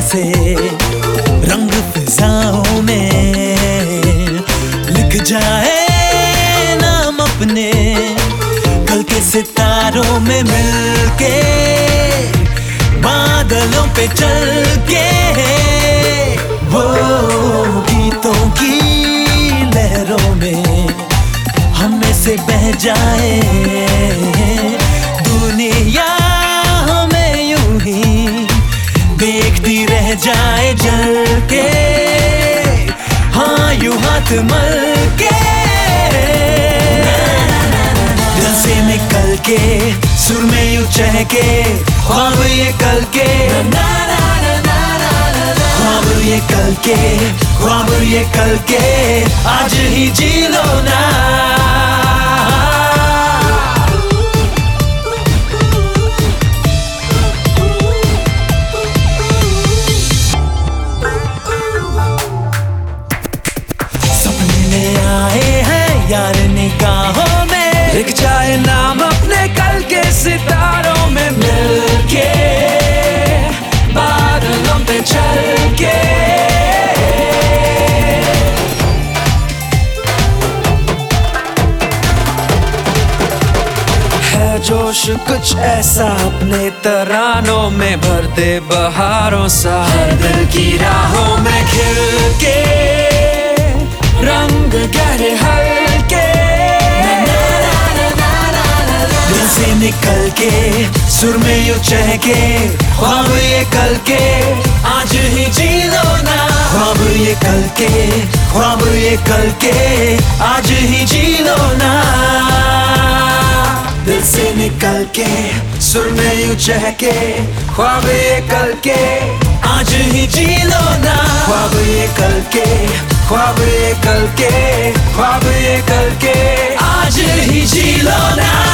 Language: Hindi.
से रंग फिजाओं में। लिख जाए नाम अपने कल के सितारों में मिलके, बादलों पे चल के वो गीतों की लहरों में हमें से बह जाए। देखती रह जाए जल के। हाँ यू हाथ मल के। दिल से निकल के, सुर में यू चहके ख्वाब ये कल के। ख्वाब ये कल के, ख्वाब ये कल के। आज ही जी यार निगाहों में। लिख जाए नाम अपने कल के सितारों में मिलके, बादलों पे चल के जोश कुछ ऐसा अपने तरानों में भर दे बहारों सा। हर दिल की राहों में खिल के रंग गहरे निकल के सुर में यू चहके, ख्वाब ये कल के आज ही जी लो ना। ख्वाब ये कल के ख्वाब ये कल के आज ही जी लो ना। दिल से निकल के सुर में यूँ चहके, ख्वाब ये कल के आज ही जी लो ना। ख्वाब ये कल के ख्वाब ये कल के ख्वाब ये कल के आज ही जी लो ना।